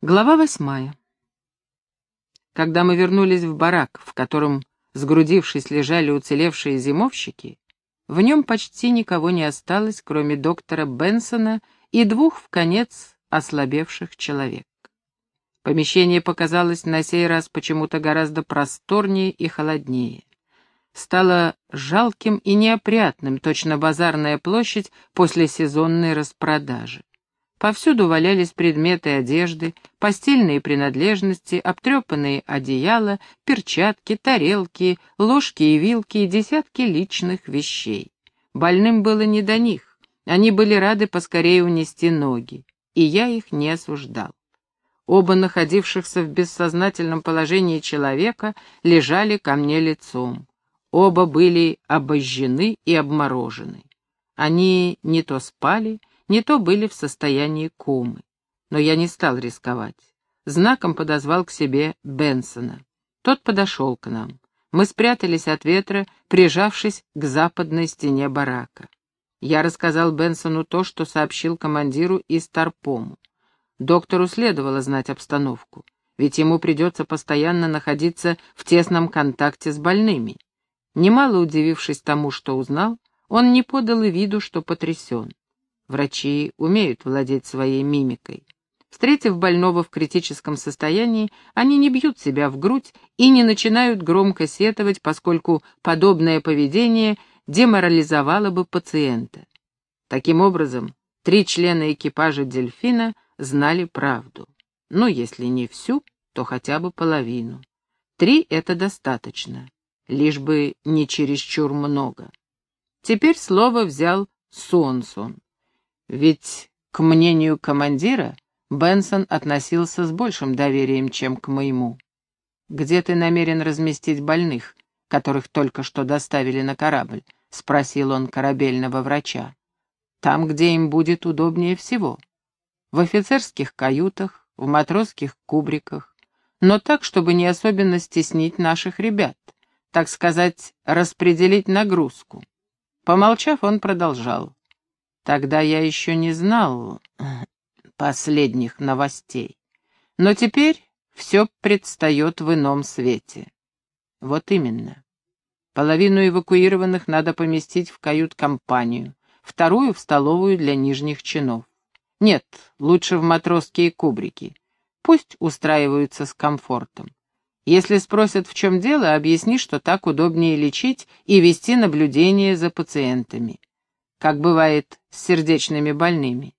Глава восьмая. Когда мы вернулись в барак, в котором, сгрудившись, лежали уцелевшие зимовщики, в нем почти никого не осталось, кроме доктора Бенсона и двух, в конец, ослабевших человек. Помещение показалось на сей раз почему-то гораздо просторнее и холоднее. Стало жалким и неопрятным, точно базарная площадь после сезонной распродажи. Повсюду валялись предметы одежды, постельные принадлежности, обтрепанные одеяла, перчатки, тарелки, ложки и вилки и десятки личных вещей. Больным было не до них, они были рады поскорее унести ноги, и я их не осуждал. Оба находившихся в бессознательном положении человека лежали ко мне лицом. Оба были обожжены и обморожены. Они не то спали, не то были в состоянии комы. Но я не стал рисковать. Знаком подозвал к себе Бенсона. Тот подошел к нам. Мы спрятались от ветра, прижавшись к западной стене барака. Я рассказал Бенсону то, что сообщил командиру из Тарпому. Доктору следовало знать обстановку, ведь ему придется постоянно находиться в тесном контакте с больными. Немало удивившись тому, что узнал, он не подал и виду, что потрясен. Врачи умеют владеть своей мимикой. Встретив больного в критическом состоянии, они не бьют себя в грудь и не начинают громко сетовать, поскольку подобное поведение деморализовало бы пациента. Таким образом, три члена экипажа «Дельфина» знали правду. Ну, если не всю, то хотя бы половину. Три — это достаточно, лишь бы не чересчур много. Теперь слово взял Сонсон. Ведь, к мнению командира, Бенсон относился с большим доверием, чем к моему. «Где ты намерен разместить больных, которых только что доставили на корабль?» — спросил он корабельного врача. «Там, где им будет удобнее всего. В офицерских каютах, в матросских кубриках, но так, чтобы не особенно стеснить наших ребят, так сказать, распределить нагрузку». Помолчав, он продолжал. Тогда я еще не знал последних новостей. Но теперь все предстает в ином свете. Вот именно. Половину эвакуированных надо поместить в кают-компанию, вторую — в столовую для нижних чинов. Нет, лучше в матросские кубрики. Пусть устраиваются с комфортом. Если спросят, в чем дело, объясни, что так удобнее лечить и вести наблюдение за пациентами как бывает с сердечными больными.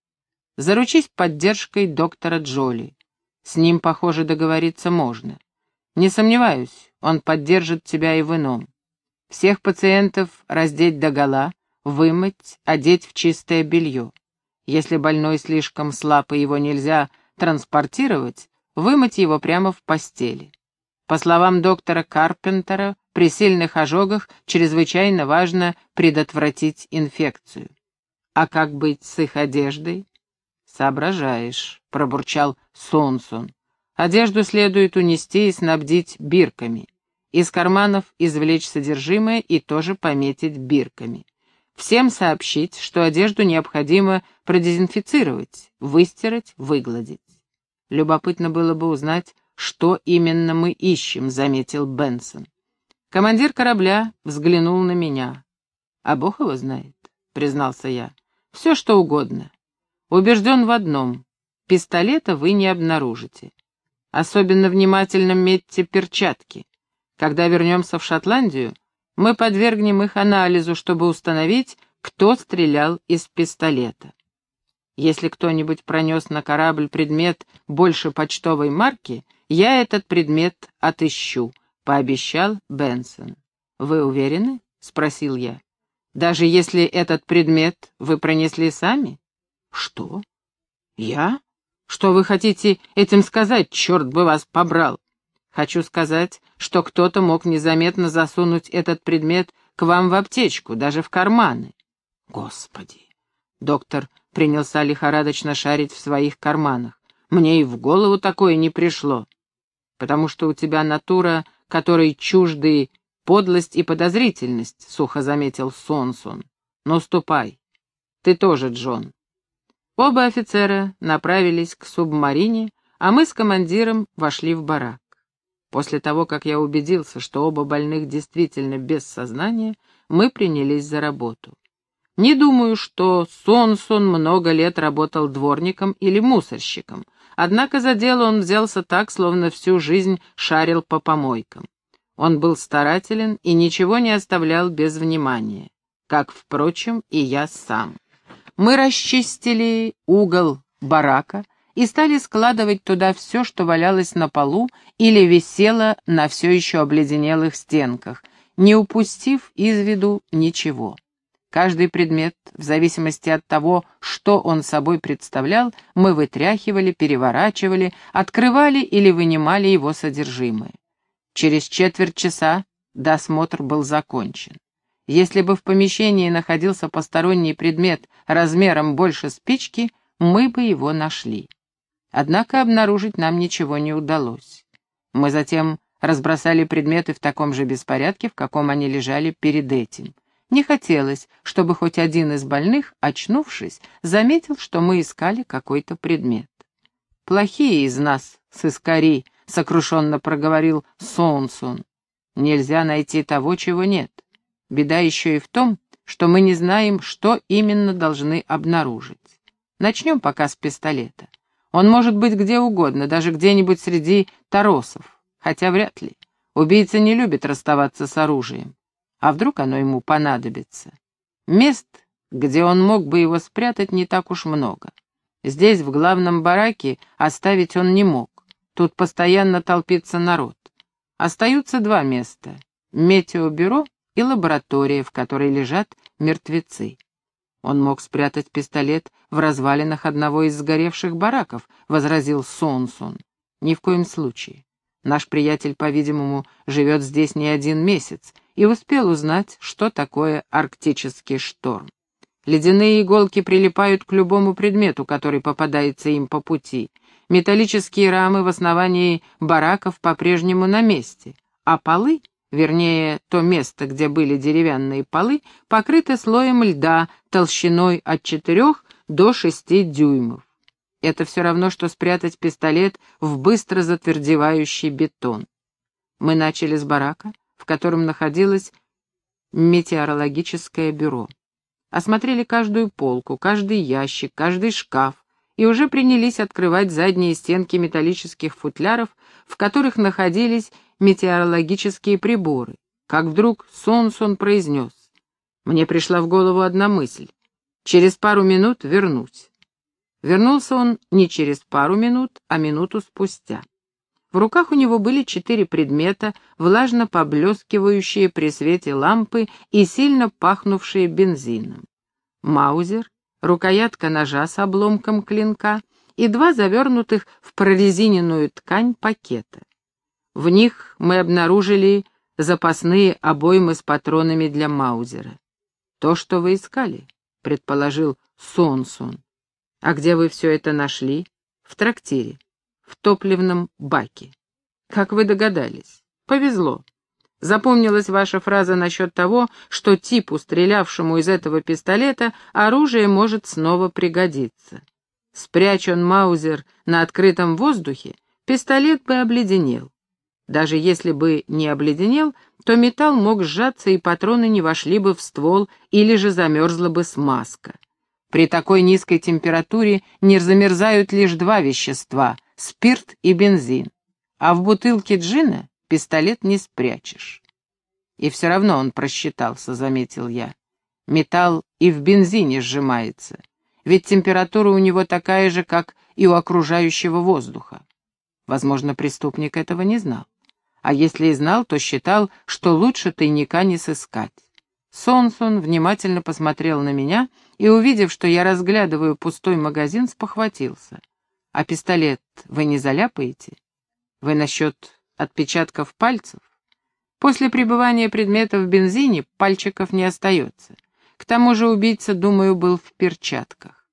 Заручись поддержкой доктора Джоли. С ним, похоже, договориться можно. Не сомневаюсь, он поддержит тебя и в ином. Всех пациентов раздеть догола, вымыть, одеть в чистое белье. Если больной слишком слаб и его нельзя транспортировать, вымыть его прямо в постели. По словам доктора Карпентера, при сильных ожогах чрезвычайно важно предотвратить инфекцию. А как быть с их одеждой? Соображаешь, пробурчал Сонсон. Одежду следует унести и снабдить бирками. Из карманов извлечь содержимое и тоже пометить бирками. Всем сообщить, что одежду необходимо продезинфицировать, выстирать, выгладить. Любопытно было бы узнать, что именно мы ищем, заметил Бенсон. Командир корабля взглянул на меня. «А Бог его знает», — признался я. «Все, что угодно. Убежден в одном. Пистолета вы не обнаружите. Особенно внимательно метьте перчатки. Когда вернемся в Шотландию, мы подвергнем их анализу, чтобы установить, кто стрелял из пистолета. Если кто-нибудь пронес на корабль предмет больше почтовой марки, я этот предмет отыщу, пообещал Бенсон. «Вы уверены?» — спросил я. «Даже если этот предмет вы пронесли сами?» «Что? Я? Что вы хотите этим сказать, черт бы вас побрал?» «Хочу сказать, что кто-то мог незаметно засунуть этот предмет к вам в аптечку, даже в карманы». «Господи!» Доктор принялся лихорадочно шарить в своих карманах. «Мне и в голову такое не пришло, потому что у тебя натура которой чужды подлость и подозрительность», — сухо заметил Сонсун. «Ну, ступай. Ты тоже, Джон». Оба офицера направились к субмарине, а мы с командиром вошли в барак. После того, как я убедился, что оба больных действительно без сознания, мы принялись за работу. Не думаю, что Сонсон много лет работал дворником или мусорщиком, однако за дело он взялся так, словно всю жизнь шарил по помойкам. Он был старателен и ничего не оставлял без внимания, как, впрочем, и я сам. Мы расчистили угол барака, и стали складывать туда все, что валялось на полу или висело на все еще обледенелых стенках, не упустив из виду ничего. Каждый предмет, в зависимости от того, что он собой представлял, мы вытряхивали, переворачивали, открывали или вынимали его содержимое. Через четверть часа досмотр был закончен. Если бы в помещении находился посторонний предмет размером больше спички, мы бы его нашли. Однако обнаружить нам ничего не удалось. Мы затем разбросали предметы в таком же беспорядке, в каком они лежали перед этим. Не хотелось, чтобы хоть один из больных, очнувшись, заметил, что мы искали какой-то предмет. «Плохие из нас, сыскари», — сокрушенно проговорил Сонсун. «Нельзя найти того, чего нет. Беда еще и в том, что мы не знаем, что именно должны обнаружить. Начнем пока с пистолета. Он может быть где угодно, даже где-нибудь среди торосов, хотя вряд ли. Убийца не любит расставаться с оружием. А вдруг оно ему понадобится? Мест, где он мог бы его спрятать, не так уж много. Здесь, в главном бараке, оставить он не мог. Тут постоянно толпится народ. Остаются два места — метеобюро и лаборатория, в которой лежат мертвецы. Он мог спрятать пистолет в развалинах одного из сгоревших бараков, возразил Сонсун. Ни в коем случае. Наш приятель, по-видимому, живет здесь не один месяц и успел узнать, что такое арктический шторм. Ледяные иголки прилипают к любому предмету, который попадается им по пути. Металлические рамы в основании бараков по-прежнему на месте, а полы вернее, то место, где были деревянные полы, покрыто слоем льда толщиной от 4 до 6 дюймов. Это все равно, что спрятать пистолет в быстро затвердевающий бетон. Мы начали с барака, в котором находилось метеорологическое бюро. Осмотрели каждую полку, каждый ящик, каждый шкаф, и уже принялись открывать задние стенки металлических футляров, в которых находились метеорологические приборы, как вдруг Сонсон произнес. Мне пришла в голову одна мысль. Через пару минут вернусь. Вернулся он не через пару минут, а минуту спустя. В руках у него были четыре предмета, влажно поблескивающие при свете лампы и сильно пахнувшие бензином. Маузер, рукоятка ножа с обломком клинка и два завернутых в прорезиненную ткань пакета. В них мы обнаружили запасные обоймы с патронами для Маузера. «То, что вы искали», — предположил Сонсун. «А где вы все это нашли?» «В трактире, в топливном баке». «Как вы догадались?» «Повезло. Запомнилась ваша фраза насчет того, что типу, стрелявшему из этого пистолета, оружие может снова пригодиться. Спрячь он Маузер на открытом воздухе, пистолет бы обледенел. Даже если бы не обледенел, то металл мог сжаться и патроны не вошли бы в ствол или же замерзла бы смазка. При такой низкой температуре не замерзают лишь два вещества — спирт и бензин. А в бутылке джина пистолет не спрячешь. И все равно он просчитался, заметил я. Металл и в бензине сжимается, ведь температура у него такая же, как и у окружающего воздуха. Возможно, преступник этого не знал а если и знал, то считал, что лучше тайника не сыскать. Сонсон внимательно посмотрел на меня и, увидев, что я разглядываю пустой магазин, спохватился. «А пистолет вы не заляпаете? Вы насчет отпечатков пальцев? После пребывания предмета в бензине пальчиков не остается. К тому же убийца, думаю, был в перчатках.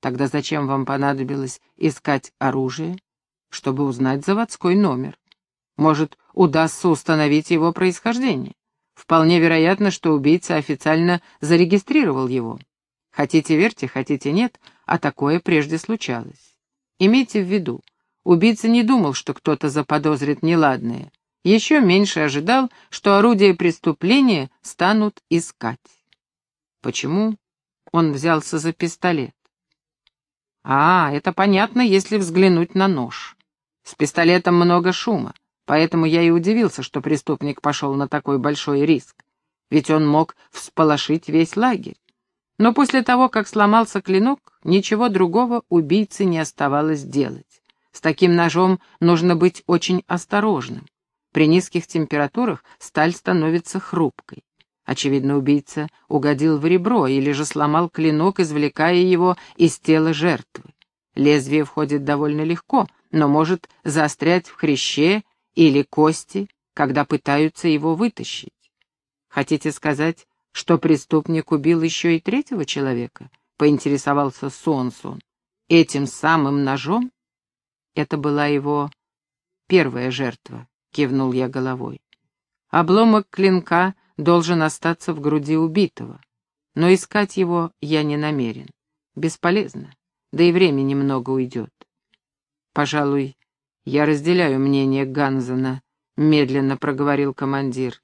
Тогда зачем вам понадобилось искать оружие? Чтобы узнать заводской номер. Может, удастся установить его происхождение. Вполне вероятно, что убийца официально зарегистрировал его. Хотите верьте, хотите нет, а такое прежде случалось. Имейте в виду, Убийца не думал, что кто-то заподозрит неладное. Еще меньше ожидал, что орудия преступления станут искать. Почему он взялся за пистолет? А, это понятно, если взглянуть на нож. С пистолетом много шума, поэтому я и удивился, что преступник пошел на такой большой риск. Ведь он мог всполошить весь лагерь. Но после того, как сломался клинок, ничего другого убийце не оставалось делать. С таким ножом нужно быть очень осторожным. При низких температурах сталь становится хрупкой. Очевидно, убийца угодил в ребро или же сломал клинок, извлекая его из тела жертвы. Лезвие входит довольно легко, но может заострять в хряще или кости, когда пытаются его вытащить. Хотите сказать, что преступник убил еще и третьего человека? Поинтересовался Сонсон. Этим самым ножом? Это была его первая жертва, кивнул я головой. Обломок клинка должен остаться в груди убитого. Но искать его я не намерен. Бесполезно, да и времени много уйдет. Пожалуй, я разделяю мнение Ганзена, медленно проговорил командир.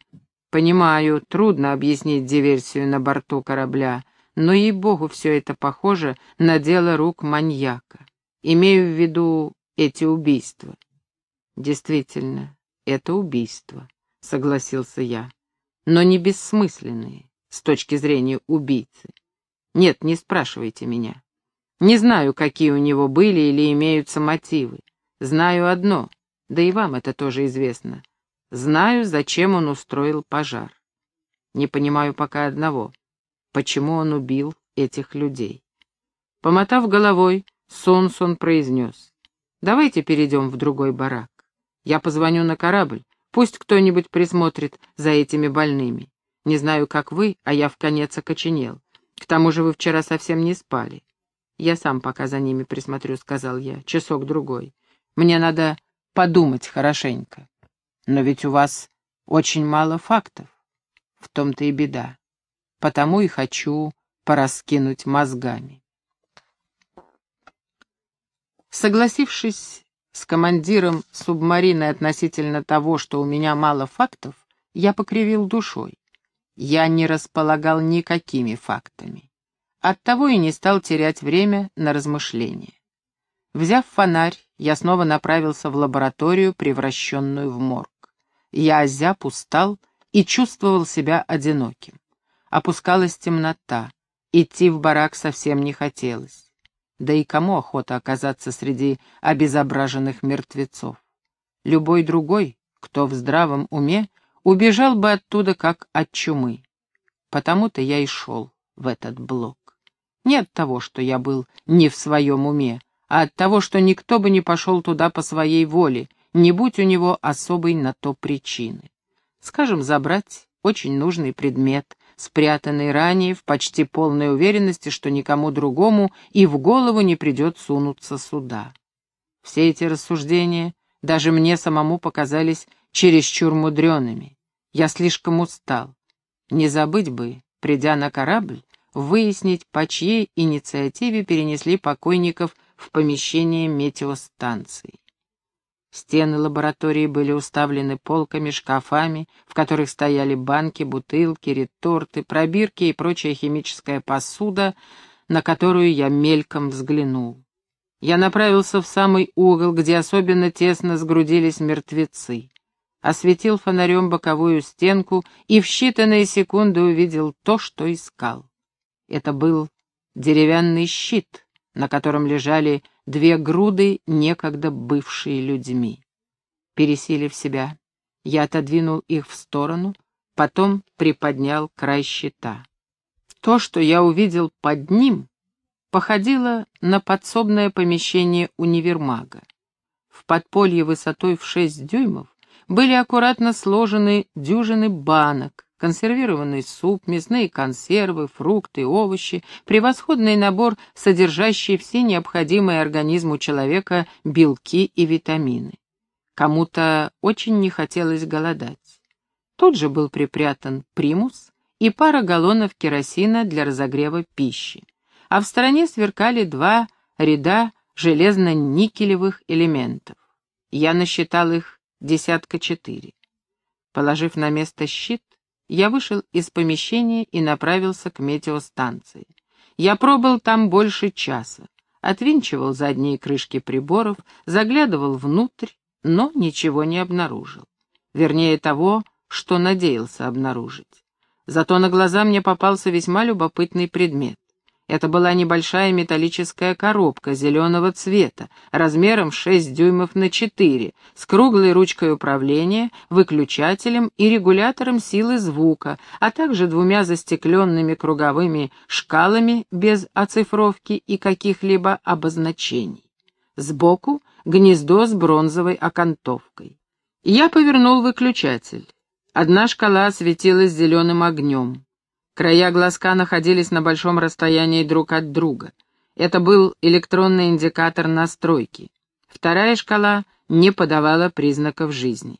Понимаю, трудно объяснить диверсию на борту корабля, но, ей-богу, все это похоже на дело рук маньяка. Имею в виду эти убийства. Действительно, это убийство, согласился я но не бессмысленные с точки зрения убийцы. Нет, не спрашивайте меня. Не знаю, какие у него были или имеются мотивы. Знаю одно, да и вам это тоже известно. Знаю, зачем он устроил пожар. Не понимаю пока одного. Почему он убил этих людей? Помотав головой, Сонсон произнес. «Давайте перейдем в другой барак. Я позвоню на корабль, Пусть кто-нибудь присмотрит за этими больными. Не знаю, как вы, а я в конец окоченел. К тому же вы вчера совсем не спали. Я сам пока за ними присмотрю, — сказал я, — часок-другой. Мне надо подумать хорошенько. Но ведь у вас очень мало фактов. В том-то и беда. Потому и хочу пораскинуть мозгами. Согласившись с командиром субмарины относительно того, что у меня мало фактов, я покривил душой. Я не располагал никакими фактами. Оттого и не стал терять время на размышления. Взяв фонарь, я снова направился в лабораторию, превращенную в морг. Я озяб, устал и чувствовал себя одиноким. Опускалась темнота, идти в барак совсем не хотелось. Да и кому охота оказаться среди обезображенных мертвецов? Любой другой, кто в здравом уме, убежал бы оттуда как от чумы. Потому-то я и шел в этот блок. Не от того, что я был не в своем уме, а от того, что никто бы не пошел туда по своей воле, не будь у него особой на то причины. Скажем, забрать очень нужный предмет, спрятанный ранее в почти полной уверенности, что никому другому и в голову не придет сунуться сюда. Все эти рассуждения даже мне самому показались чересчур мудреными. Я слишком устал. Не забыть бы, придя на корабль, выяснить, по чьей инициативе перенесли покойников в помещение метеостанции. Стены лаборатории были уставлены полками, шкафами, в которых стояли банки, бутылки, реторты, пробирки и прочая химическая посуда, на которую я мельком взглянул. Я направился в самый угол, где особенно тесно сгрудились мертвецы. Осветил фонарем боковую стенку и в считанные секунды увидел то, что искал. Это был деревянный щит, на котором лежали две груды, некогда бывшие людьми. Пересилив себя, я отодвинул их в сторону, потом приподнял край щита. То, что я увидел под ним, походило на подсобное помещение универмага. В подполье высотой в шесть дюймов были аккуратно сложены дюжины банок, консервированный суп, мясные консервы, фрукты, овощи, превосходный набор, содержащий все необходимые организму человека белки и витамины. Кому-то очень не хотелось голодать. Тут же был припрятан примус и пара галлонов керосина для разогрева пищи. А в стороне сверкали два ряда железно-никелевых элементов. Я насчитал их десятка четыре. Положив на место щит, я вышел из помещения и направился к метеостанции. Я пробыл там больше часа, отвинчивал задние крышки приборов, заглядывал внутрь, но ничего не обнаружил. Вернее того, что надеялся обнаружить. Зато на глаза мне попался весьма любопытный предмет. Это была небольшая металлическая коробка зеленого цвета, размером 6 дюймов на 4, с круглой ручкой управления, выключателем и регулятором силы звука, а также двумя застекленными круговыми шкалами без оцифровки и каких-либо обозначений. Сбоку гнездо с бронзовой окантовкой. Я повернул выключатель. Одна шкала светилась зеленым огнем. Края глазка находились на большом расстоянии друг от друга. Это был электронный индикатор настройки. Вторая шкала не подавала признаков жизни.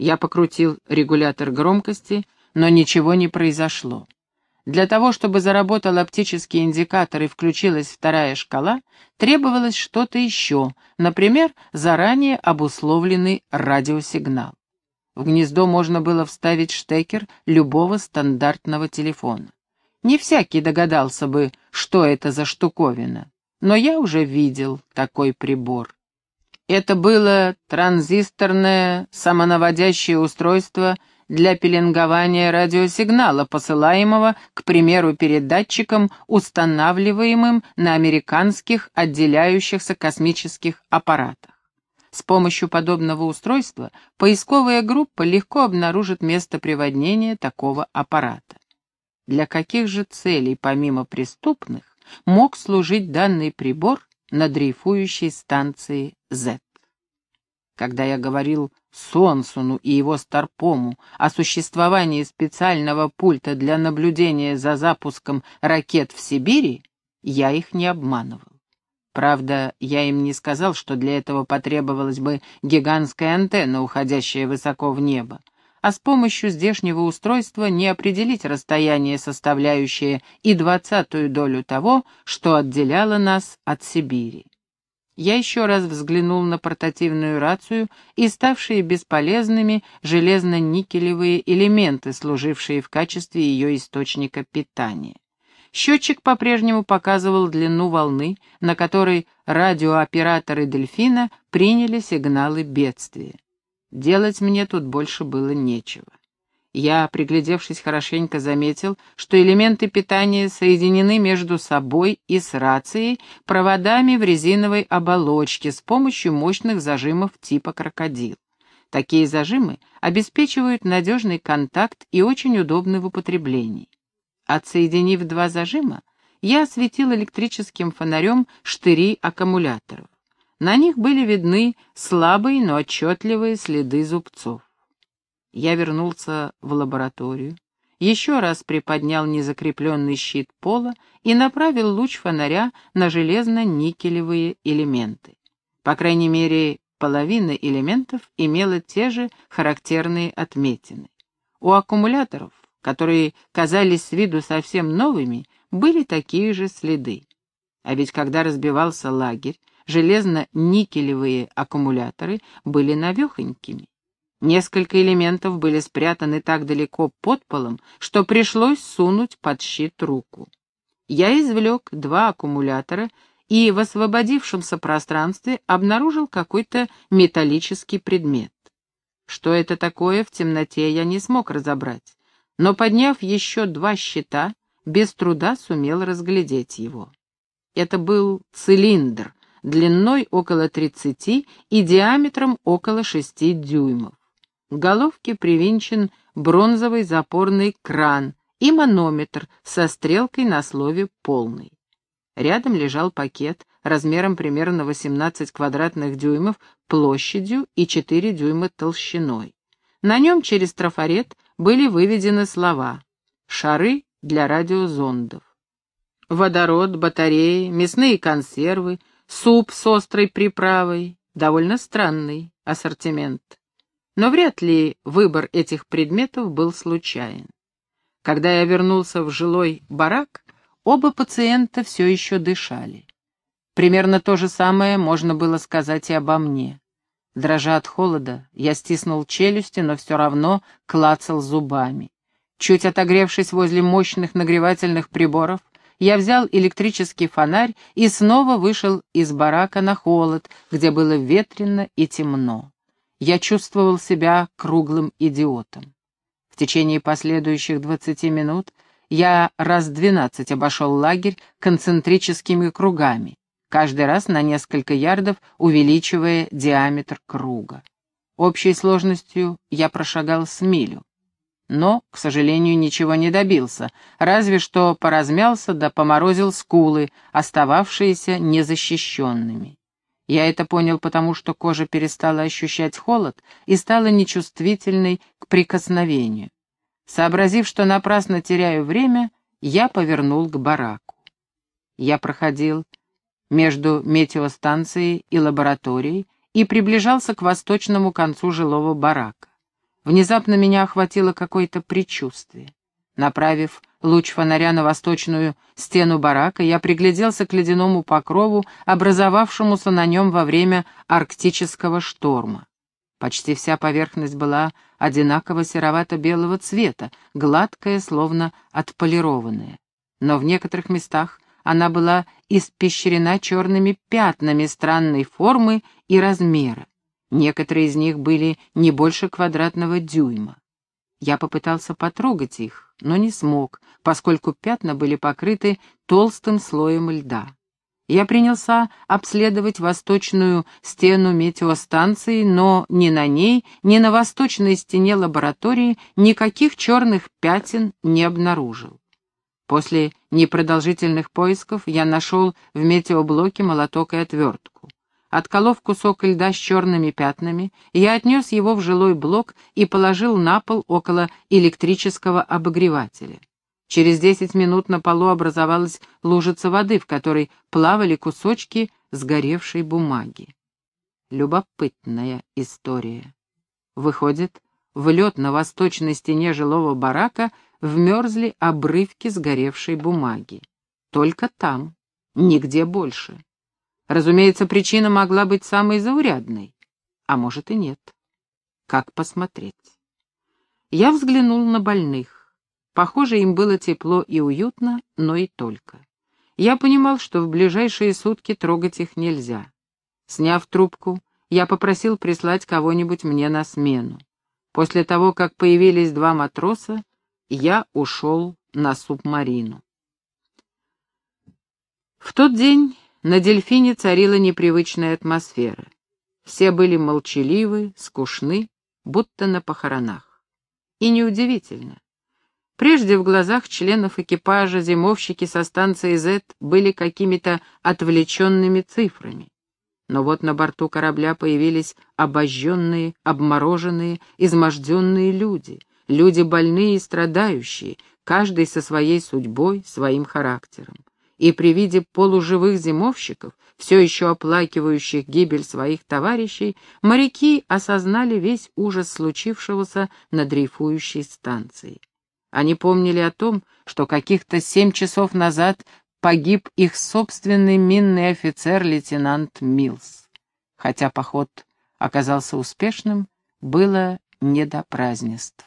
Я покрутил регулятор громкости, но ничего не произошло. Для того, чтобы заработал оптический индикатор и включилась вторая шкала, требовалось что-то еще, например, заранее обусловленный радиосигнал. В гнездо можно было вставить штекер любого стандартного телефона. Не всякий догадался бы, что это за штуковина, но я уже видел такой прибор. Это было транзисторное самонаводящее устройство для пеленгования радиосигнала, посылаемого, к примеру, передатчикам, устанавливаемым на американских отделяющихся космических аппаратах. С помощью подобного устройства поисковая группа легко обнаружит место приводнения такого аппарата. Для каких же целей, помимо преступных, мог служить данный прибор на дрейфующей станции Z? Когда я говорил Сонсуну и его Старпому о существовании специального пульта для наблюдения за запуском ракет в Сибири, я их не обманывал. Правда, я им не сказал, что для этого потребовалась бы гигантская антенна, уходящая высоко в небо, а с помощью здешнего устройства не определить расстояние, составляющее и двадцатую долю того, что отделяло нас от Сибири. Я еще раз взглянул на портативную рацию и ставшие бесполезными железно-никелевые элементы, служившие в качестве ее источника питания. Счетчик по-прежнему показывал длину волны, на которой радиооператоры «Дельфина» приняли сигналы бедствия. Делать мне тут больше было нечего. Я, приглядевшись хорошенько, заметил, что элементы питания соединены между собой и с рацией проводами в резиновой оболочке с помощью мощных зажимов типа крокодил. Такие зажимы обеспечивают надежный контакт и очень удобны в употреблении. Отсоединив два зажима, я осветил электрическим фонарем штыри аккумуляторов. На них были видны слабые, но отчетливые следы зубцов. Я вернулся в лабораторию, еще раз приподнял незакрепленный щит пола и направил луч фонаря на железно-никелевые элементы. По крайней мере, половина элементов имела те же характерные отметины. У аккумуляторов которые казались с виду совсем новыми, были такие же следы. А ведь когда разбивался лагерь, железно-никелевые аккумуляторы были навехонькими. Несколько элементов были спрятаны так далеко под полом, что пришлось сунуть под щит руку. Я извлек два аккумулятора и в освободившемся пространстве обнаружил какой-то металлический предмет. Что это такое, в темноте я не смог разобрать но, подняв еще два щита, без труда сумел разглядеть его. Это был цилиндр, длиной около 30 и диаметром около 6 дюймов. К головке привинчен бронзовый запорный кран и манометр со стрелкой на слове «полный». Рядом лежал пакет размером примерно 18 квадратных дюймов площадью и 4 дюйма толщиной. На нем через трафарет были выведены слова «шары для радиозондов». Водород, батареи, мясные консервы, суп с острой приправой. Довольно странный ассортимент. Но вряд ли выбор этих предметов был случайен. Когда я вернулся в жилой барак, оба пациента все еще дышали. Примерно то же самое можно было сказать и обо мне. Дрожа от холода, я стиснул челюсти, но все равно клацал зубами. Чуть отогревшись возле мощных нагревательных приборов, я взял электрический фонарь и снова вышел из барака на холод, где было ветрено и темно. Я чувствовал себя круглым идиотом. В течение последующих двадцати минут я раз двенадцать обошел лагерь концентрическими кругами, каждый раз на несколько ярдов увеличивая диаметр круга. Общей сложностью я прошагал с милю. Но, к сожалению, ничего не добился, разве что поразмялся да поморозил скулы, остававшиеся незащищенными. Я это понял потому, что кожа перестала ощущать холод и стала нечувствительной к прикосновению. Сообразив, что напрасно теряю время, я повернул к бараку. Я проходил между метеостанцией и лабораторией и приближался к восточному концу жилого барака. Внезапно меня охватило какое-то предчувствие. Направив луч фонаря на восточную стену барака, я пригляделся к ледяному покрову, образовавшемуся на нем во время арктического шторма. Почти вся поверхность была одинаково серовато-белого цвета, гладкая, словно отполированная. Но в некоторых местах она была испещрена черными пятнами странной формы и размера. Некоторые из них были не больше квадратного дюйма. Я попытался потрогать их, но не смог, поскольку пятна были покрыты толстым слоем льда. Я принялся обследовать восточную стену метеостанции, но ни на ней, ни на восточной стене лаборатории никаких черных пятен не обнаружил. После непродолжительных поисков я нашел в метеоблоке молоток и отвертку. Отколов кусок льда с черными пятнами, я отнес его в жилой блок и положил на пол около электрического обогревателя. Через десять минут на полу образовалась лужица воды, в которой плавали кусочки сгоревшей бумаги. Любопытная история. Выходит, в лед на восточной стене жилого барака вмерзли обрывки сгоревшей бумаги. Только там, нигде больше. Разумеется, причина могла быть самой заурядной, а может и нет. Как посмотреть? Я взглянул на больных. Похоже, им было тепло и уютно, но и только. Я понимал, что в ближайшие сутки трогать их нельзя. Сняв трубку, я попросил прислать кого-нибудь мне на смену. После того, как появились два матроса, я ушел на субмарину. В тот день на дельфине царила непривычная атмосфера. Все были молчаливы, скучны, будто на похоронах. И неудивительно. Прежде в глазах членов экипажа зимовщики со станции Z были какими-то отвлеченными цифрами. Но вот на борту корабля появились обожженные, обмороженные, изможденные люди, люди больные и страдающие, каждый со своей судьбой, своим характером и при виде полуживых зимовщиков, все еще оплакивающих гибель своих товарищей, моряки осознали весь ужас случившегося на дрейфующей станции. Они помнили о том, что каких-то семь часов назад погиб их собственный минный офицер лейтенант Милс. Хотя поход оказался успешным, было не до празднеств.